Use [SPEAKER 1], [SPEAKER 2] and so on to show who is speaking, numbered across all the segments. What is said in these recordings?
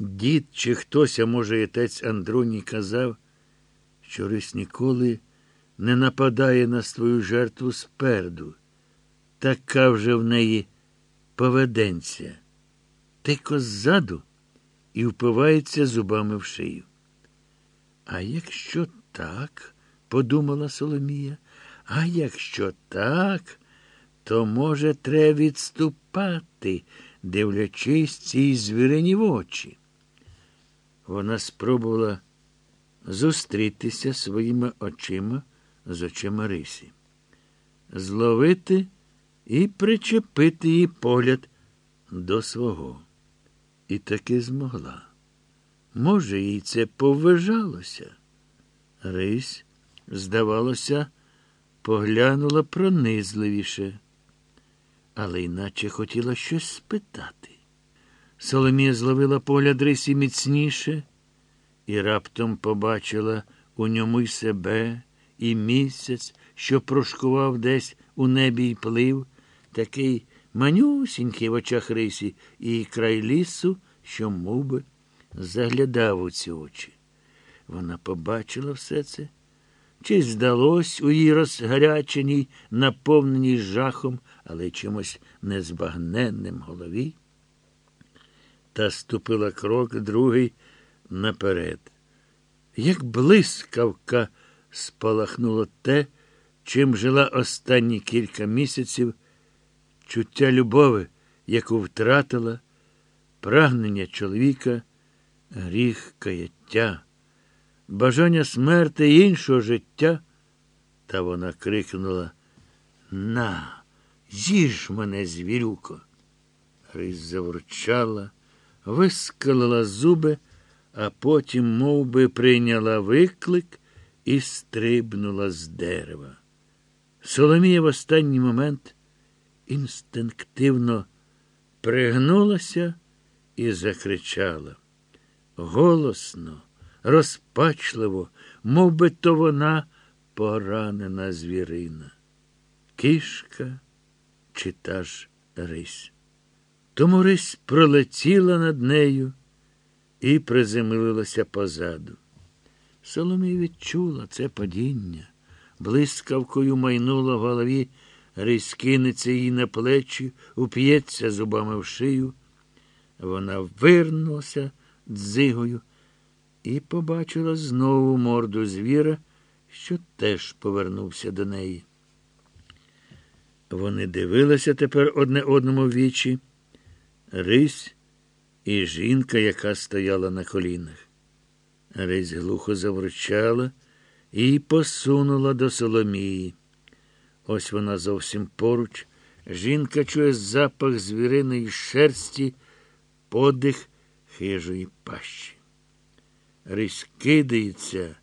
[SPEAKER 1] Дід чи хтось, а може, отець Андроній казав, що рись ніколи не нападає на свою жертву спереду. Така вже в неї поведенця. Тико ззаду і впивається зубами в шию. А якщо так, подумала Соломія, а якщо так, то, може, треба відступати, дивлячись цій звірині в очі. Вона спробувала зустрітися своїми очима з очима Рисі, зловити і причепити її погляд до свого. І таки змогла. Може, їй це поважалося. Рись, здавалося, поглянула пронизливіше, але іначе хотіла щось спитати. Соломія зловила погляд Рисі міцніше і раптом побачила у ньому й себе, і місяць, що прошкував десь у небі й плив, такий манюсінький в очах Рисі, і край лісу, що мов би, заглядав у ці очі. Вона побачила все це. Чи здалось у її розгаряченій, наповненій жахом, але чимось незбагненним голові? Та ступила крок другий наперед. Як блискавка спалахнуло те, чим жила останні кілька місяців, чуття любови, яку втратила, прагнення чоловіка, гріх каяття, бажання смерти іншого життя. Та вона крикнула На, з'їж мене, звірюко. Рись заворчала, вискалила зуби, а потім мов би, прийняла виклик і стрибнула з дерева. Соломія в останній момент інстинктивно пригнулася і закричала. Голосно, розпачливо, мов би то вона поранена звірина. Кішка чи та ж рись. Тому пролетіла над нею і приземлилася позаду. Соломія відчула це падіння, блискавкою майнула в голові, рись кинеться їй на плечі, уп'ється зубами в шию. Вона вирнулася дзигою і побачила знову морду звіра, що теж повернувся до неї. Вони дивилися тепер одне одному в вічі. Рись і жінка, яка стояла на колінах. Рись глухо завручала і посунула до Соломії. Ось вона зовсім поруч. Жінка чує запах звіриної шерсті, подих хижої пащі. Рись кидається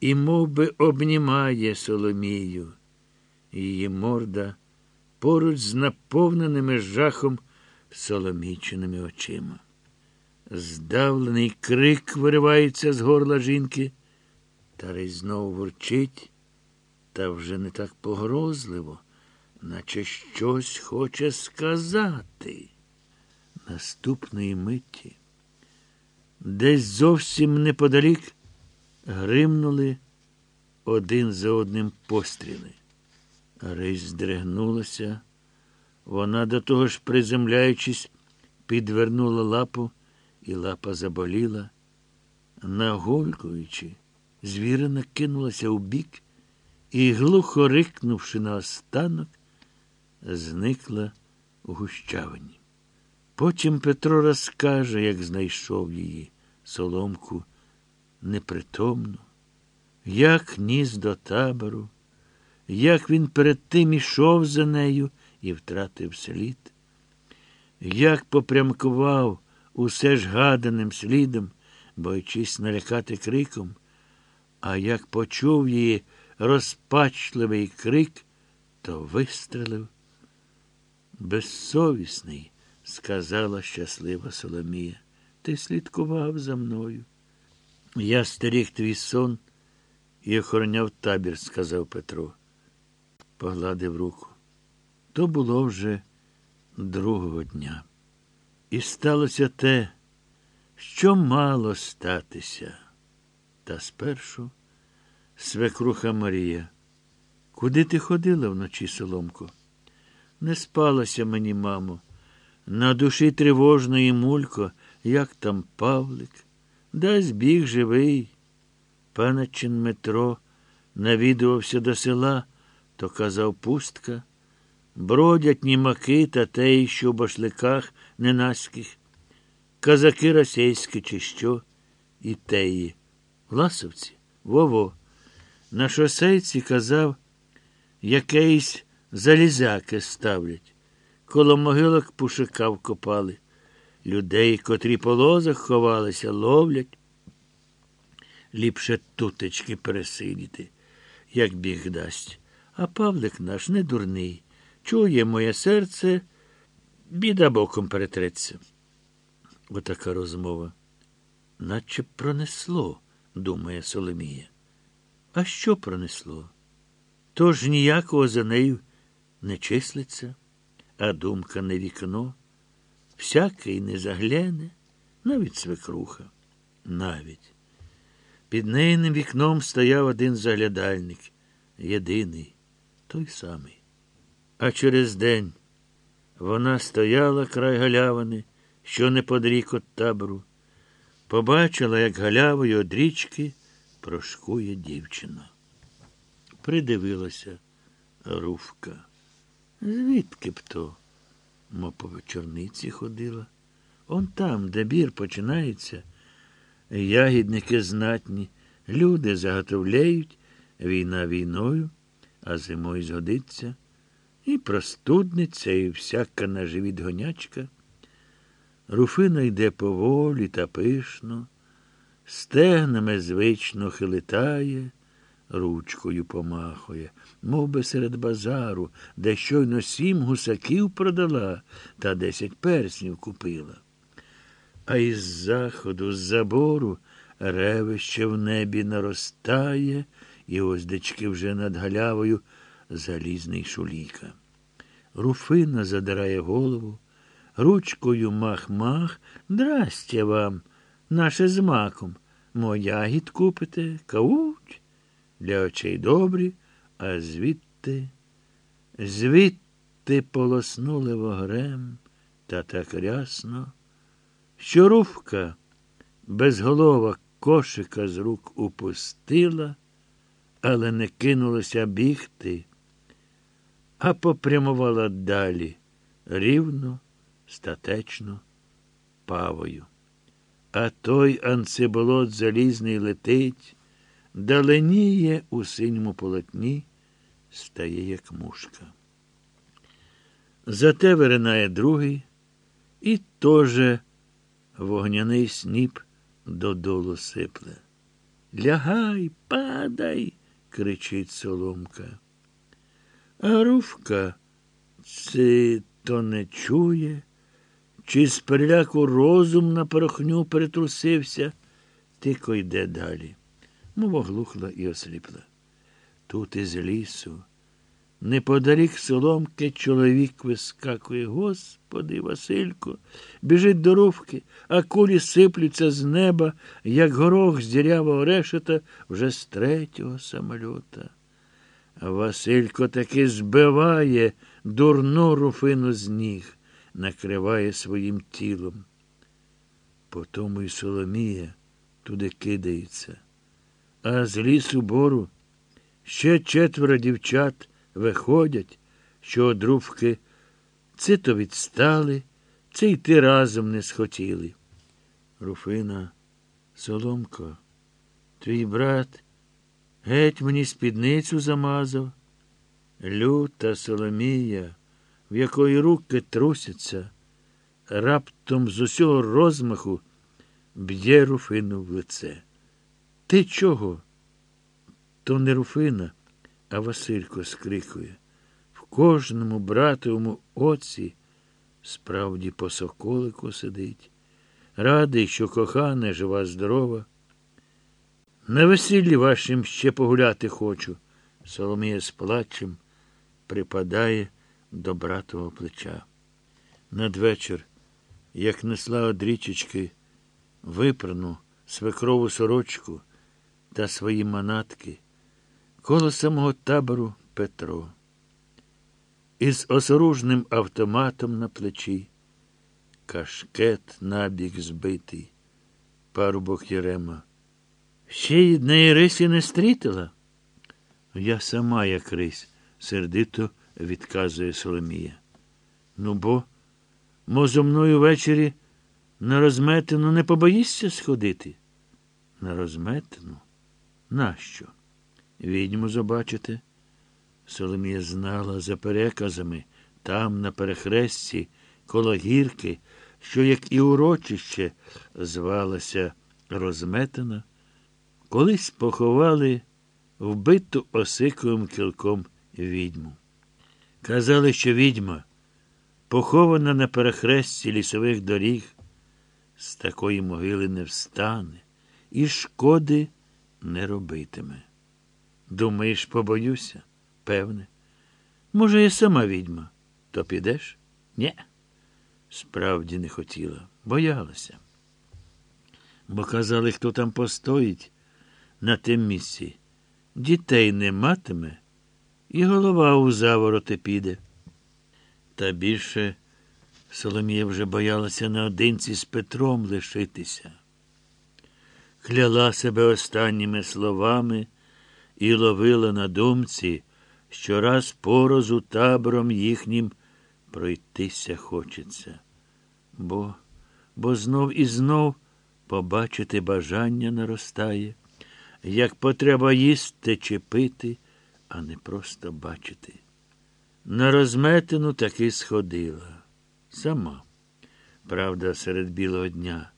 [SPEAKER 1] і мов би, обнімає Соломію. Її морда поруч з наповненими жахом соломіченими очима. Здавлений крик виривається з горла жінки, та знову бурчить, та вже не так погрозливо, наче щось хоче сказати. Наступної миті. Десь зовсім неподалік гримнули один за одним постріли. Рись здригнулася. Вона до того ж, приземляючись, підвернула лапу, і лапа заболіла. Нагулькуючи, звірина кинулася у бік і, глухо рикнувши на останок, зникла у гущавині. Потім Петро розкаже, як знайшов її соломку непритомну, як ніс до табору, як він перед тим ішов за нею і втратив слід, як попрямкував усе ж гаданим слідом, боючись налякати криком, а як почув її розпачливий крик, то вистрелив. Безсовісний, сказала щаслива Соломія, ти слідкував за мною. Я стеріг твій сон і охороняв табір, сказав Петро. Погладив руку. То було вже другого дня. І сталося те, що мало статися. Та спершу свекруха Марія. Куди ти ходила вночі, Соломко? Не спалася мені, мамо. На душі тривожно і мулько, як там Павлик. Дасть біг живий. Паначин Метро навідувався до села, то казав пустка. Бродять німаки та теї, що в башликах ненаських, казаки російські, чи що, і теї. Власовці, Вово. На шосейці казав, якийсь залізяки ставлять. Коло могилок пушика вкопали. Людей, котрі по лозах ховалися, ловлять. Ліпше тутечки пересидіти, як біг дасть. А Павлик наш не дурний. Чує моє серце, біда боком перетреться. Отака розмова. Наче пронесло, думає Соломія. А що пронесло? Тож ніякого за нею не числиться, а думка не вікно. Всякий не загляне, навіть свекруха, навіть. Під нейним вікном стояв один заглядальник, єдиний, той самий. А через день вона стояла край галявини, що неподрік от табору, побачила, як галявою од річки прошкує дівчина. Придивилася Руфка. Звідки б то? Мо по вечорниці ходила. Он там, де бір починається, ягідники знатні, люди заготовляють, війна війною, а зимою згодиться. І простудниця, і всяка на живіт гонячка. Руфина йде поволі та пишно, стегнами звично хилитає, ручкою помахує, мов би серед базару, де щойно сім гусаків продала та десять перснів купила. А із заходу, з забору, ревище в небі наростає, і оздечки вже над галявою залізний шуліка. Руфина задирає голову, ручкою мах-мах, здрастя вам, наше з маком. Моя гід купите, кауть, для очей добрі, а звідти, звідти полоснули вогрем. Та так рясно, що руфка безголова кошика з рук упустила, але не кинулася бігти а попрямувала далі рівно, статечно, павою. А той анциболот залізний летить, даленіє у синьому полотні, стає, як мушка. Зате виринає другий і теж вогняний сніп додолу сипле. Лягай, падай, кричить соломка. А Руфка це то не чує, чи з переляку розум на порохню перетрусився, тико йде далі. Мов оглухла і осліпла. Тут із лісу. Неподалік соломки чоловік вискакує. Господи, Василько, біжить до Руфки, а кулі сиплються з неба, як горох з дірявого решета вже з третього самольота. Василько таки збиває дурну руфину з ніг, накриває своїм тілом. Потому й Соломія туди кидається. А з лісу бору ще четверо дівчат виходять, що одрувки це то відстали, це йти разом не схотіли. Руфина, Соломко, твій брат. Геть мені спідницю замазав. Люта Соломія, в якої руки трусяться, раптом з усього розмаху б'є руфину в лице. Ти чого? То не руфина, а Василько скрикує. В кожному братовому оці справді по соколику сидить. Радий, що кохана, жива, здорова. На весіллі вашим ще погуляти хочу. Соломія з плачем припадає до братового плеча. Надвечір, як несла од річечки випрану свекрову сорочку та свої манатки коло самого табору Петро. Із осоружним автоматом на плечі, кашкет набік збитий, парубок Єрема. Ще й однієї рисі не стрітила? Я сама як рись, сердито відказує Соломія. Ну, бо, мо зо мною ввечері на розметину не побоїшся сходити? На розметину? Нащо? Відьму забачите? Соломія знала за переказами, там, на перехресті, коло гірки, що, як і урочище, звалася розметана, колись поховали вбиту осиковим кілком відьму. Казали, що відьма, похована на перехресті лісових доріг, з такої могили не встане і шкоди не робитиме. Думаєш, побоюся? Певне. Може, я сама відьма. То підеш? Нє. Справді не хотіла, боялася. Бо казали, хто там постоїть на тим місці. Дітей не матиме, і голова у завороти піде. Та більше Соломія вже боялася наодинці з Петром лишитися. Кляла себе останніми словами і ловила на думці, що раз порозу табором їхнім пройтися хочеться. Бо, бо знов і знов побачити бажання наростає, як потреба їсти чи пити, а не просто бачити. На розметину таки сходила. Сама. Правда, серед білого дня.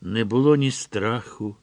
[SPEAKER 1] Не було ні страху,